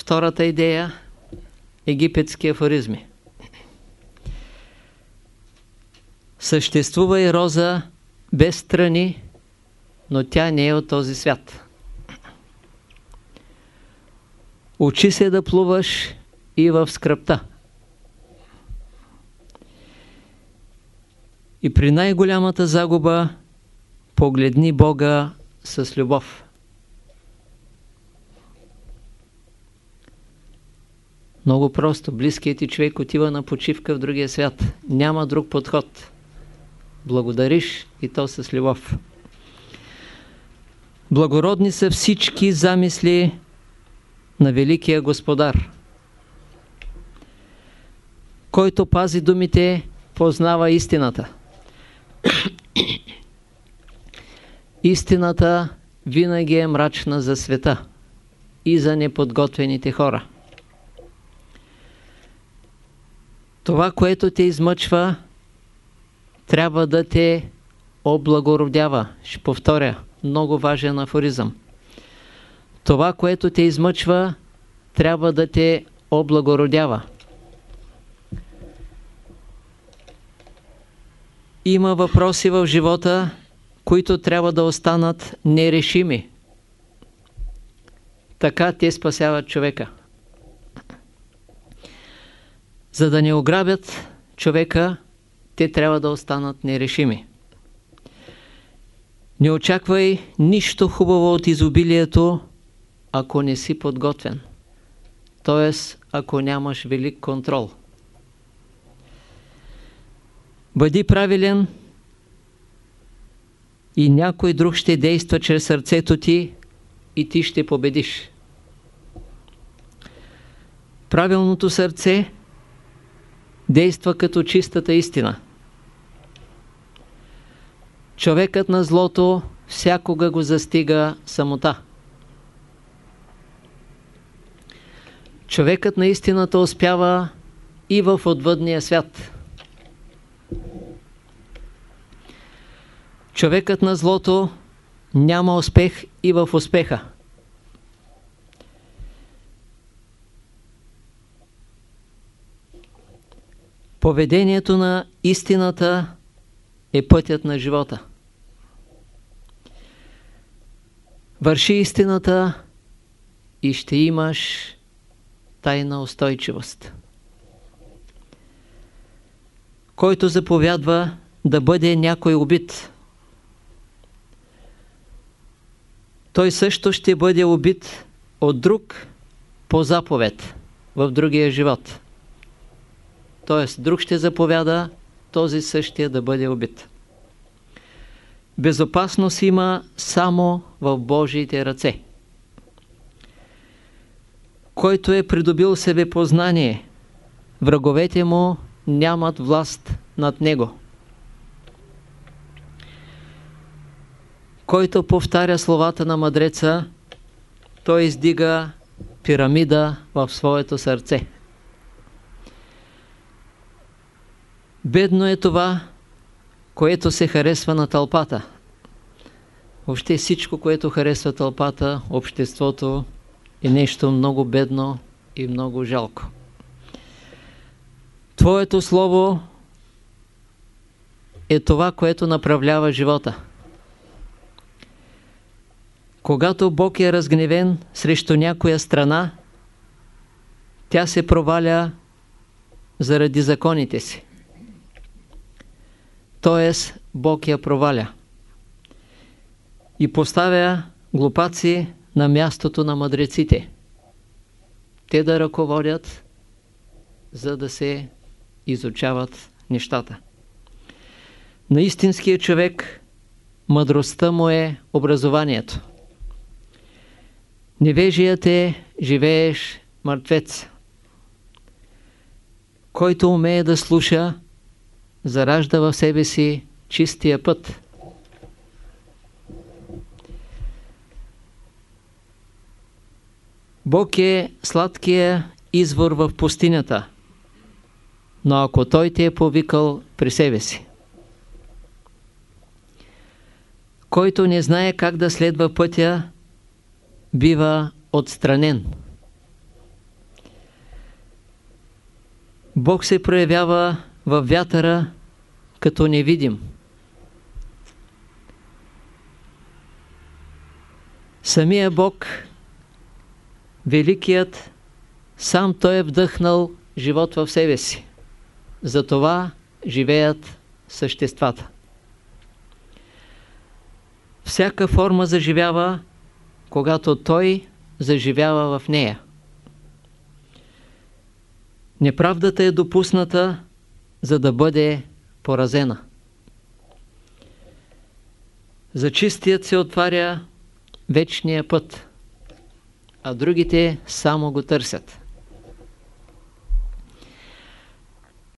втората идея – египетски афоризми. Съществува и роза без страни, но тя не е от този свят. Учи се да плуваш и в скръпта. И при най-голямата загуба погледни Бога с любов. Много просто. Близкият ти човек отива на почивка в другия свят. Няма друг подход. Благодариш и то с любов. Благородни са всички замисли на Великия Господар. Който пази думите, познава истината. Истината винаги е мрачна за света и за неподготвените хора. Това, което те измъчва, трябва да те облагородява. Ще повторя, много важен афоризъм. Това, което те измъчва, трябва да те облагородява. Има въпроси в живота, които трябва да останат нерешими. Така те спасяват човека. За да не ограбят човека, те трябва да останат нерешими. Не очаквай нищо хубаво от изобилието, ако не си подготвен. т.е. ако нямаш велик контрол. Бъди правилен и някой друг ще действа чрез сърцето ти и ти ще победиш. Правилното сърце действа като чистата истина. Човекът на злото всякога го застига самота. Човекът на истината успява и в отвъдния свят. Човекът на злото няма успех и в успеха. Поведението на истината е пътят на живота. Върши истината и ще имаш тайна устойчивост. Който заповядва да бъде някой убит, той също ще бъде убит от друг по заповед в другия живот. Тоест, друг ще заповяда този същия да бъде убит. Безопасност има само в Божиите ръце. Който е придобил себе познание, враговете му нямат власт над него. Който повтаря словата на мъдреца, той издига пирамида в своето сърце. Бедно е това, което се харесва на тълпата. Въобще всичко, което харесва тълпата, обществото, е нещо много бедно и много жалко. Твоето слово е това, което направлява живота. Когато Бог е разгневен срещу някоя страна, тя се проваля заради законите си. Тоест, Бог я проваля и поставя глупаци на мястото на мъдреците. Те да ръководят, за да се изучават нещата. На истинския човек мъдростта му е образованието. Невежият е живееш мъртвец. Който умее да слуша, заражда в себе си чистия път. Бог е сладкия извор в пустинята, но ако Той те е повикал при себе си. Който не знае как да следва пътя, бива отстранен. Бог се проявява в вятъра като невидим. Самия Бог, Великият, сам Той е вдъхнал живот в себе си. Затова живеят съществата. Всяка форма заживява, когато Той заживява в нея. Неправдата е допусната, за да бъде поразена. За чистият се отваря вечния път, а другите само го търсят.